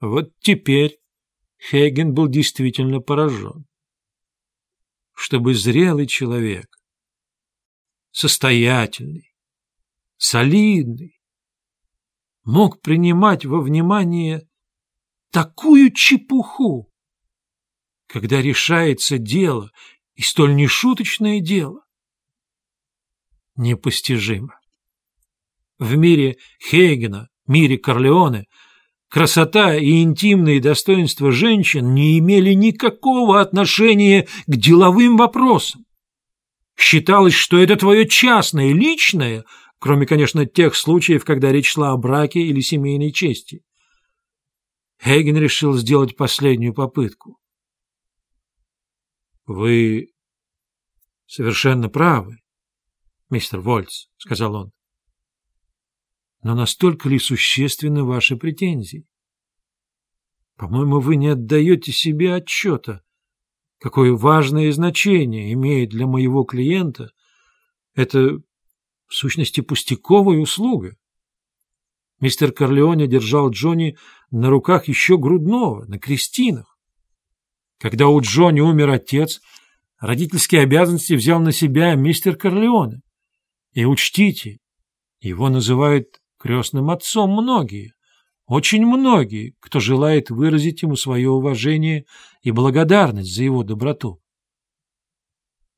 Вот теперь Хейген был действительно поражен. Чтобы зрелый человек, состоятельный, солидный, мог принимать во внимание такую чепуху, когда решается дело, и столь нешуточное дело. Непостижимо. В мире Хейгена, мире Корлеоне, красота и интимные достоинства женщин не имели никакого отношения к деловым вопросам. Считалось, что это твое частное, личное, кроме, конечно, тех случаев, когда речь шла о браке или семейной чести. Хейген решил сделать последнюю попытку. «Вы совершенно правы, мистер Вольц», — сказал он. «Но настолько ли существенны ваши претензии? По-моему, вы не отдаете себе отчета, какое важное значение имеет для моего клиента это, в сущности, пустяковая услуга. Мистер Корлеоне держал Джонни на руках еще грудного, на крестинах. Когда у Джонни умер отец, родительские обязанности взял на себя мистер Корлеоне. И учтите, его называют крестным отцом многие, очень многие, кто желает выразить ему свое уважение и благодарность за его доброту.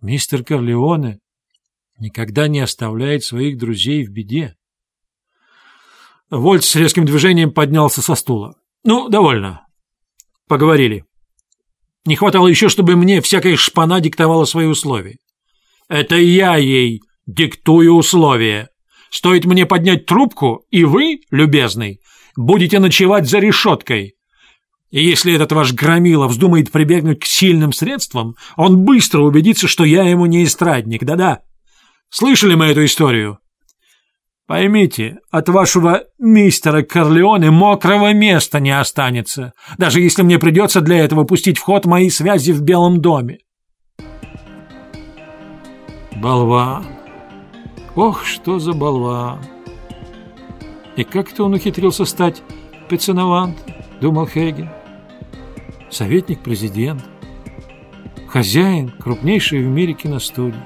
Мистер Корлеоне никогда не оставляет своих друзей в беде. Вольт с резким движением поднялся со стула. «Ну, довольно. Поговорили. Не хватало еще, чтобы мне всякая шпана диктовала свои условия. Это я ей диктую условия. Стоит мне поднять трубку, и вы, любезный, будете ночевать за решеткой. И если этот ваш громила вздумает прибегнуть к сильным средствам, он быстро убедится, что я ему не эстрадник, да-да. Слышали мы эту историю? Поймите, от вашего мистера Корлеоне мокрого места не останется, даже если мне придется для этого пустить в ход мои связи в Белом доме. Болван. Ох, что за болван. И как это он ухитрился стать пеценовант, думал Хейген. Советник президента, хозяин крупнейшей в мире киностудии.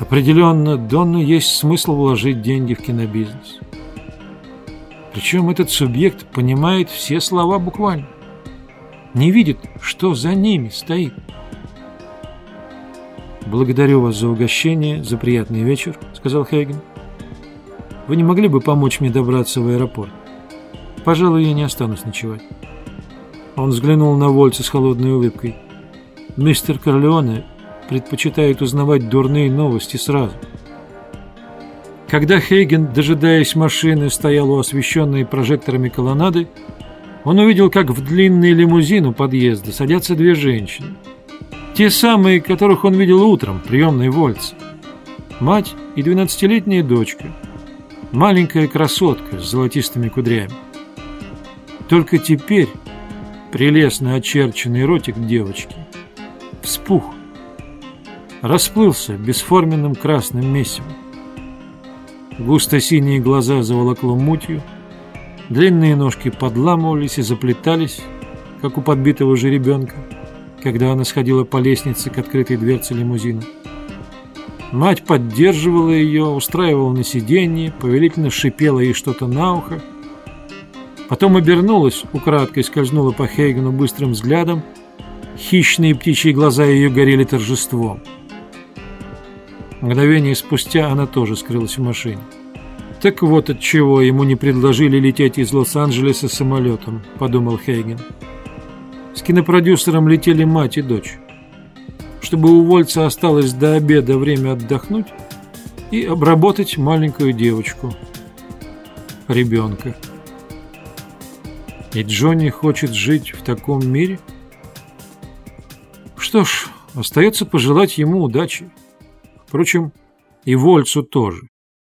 Определенно, Донну есть смысл вложить деньги в кинобизнес. Причем этот субъект понимает все слова буквально. Не видит, что за ними стоит. «Благодарю вас за угощение, за приятный вечер», — сказал Хейген. «Вы не могли бы помочь мне добраться в аэропорт? Пожалуй, я не останусь ночевать». Он взглянул на Вольца с холодной улыбкой. «Мистер Корлеоне предпочитает узнавать дурные новости сразу. Когда Хейген, дожидаясь машины, стоял у освещенной прожекторами колоннады, он увидел, как в длинный лимузин у подъезда садятся две женщины. Те самые, которых он видел утром, приемной Вольца. Мать и двенадцатилетняя дочка. Маленькая красотка с золотистыми кудрями. Только теперь прелестно очерченный ротик девочки вспух расплылся бесформенным красным месивом. Густо-синие глаза заволокло мутью, длинные ножки подламывались и заплетались, как у подбитого жеребенка, когда она сходила по лестнице к открытой дверце лимузина. Мать поддерживала ее, устраивала на сиденье, повелительно шипела ей что-то на ухо. Потом обернулась, украдкой скользнула по Хейгену быстрым взглядом. Хищные птичьи глаза ее горели торжеством. Мгновение спустя она тоже скрылась в машине. «Так вот от чего ему не предложили лететь из Лос-Анджелеса самолетом», — подумал Хейген. С кинопродюсером летели мать и дочь. Чтобы у Вольца осталось до обеда время отдохнуть и обработать маленькую девочку, ребенка. И Джонни хочет жить в таком мире? Что ж, остается пожелать ему удачи. Впрочем, и Вольцу тоже.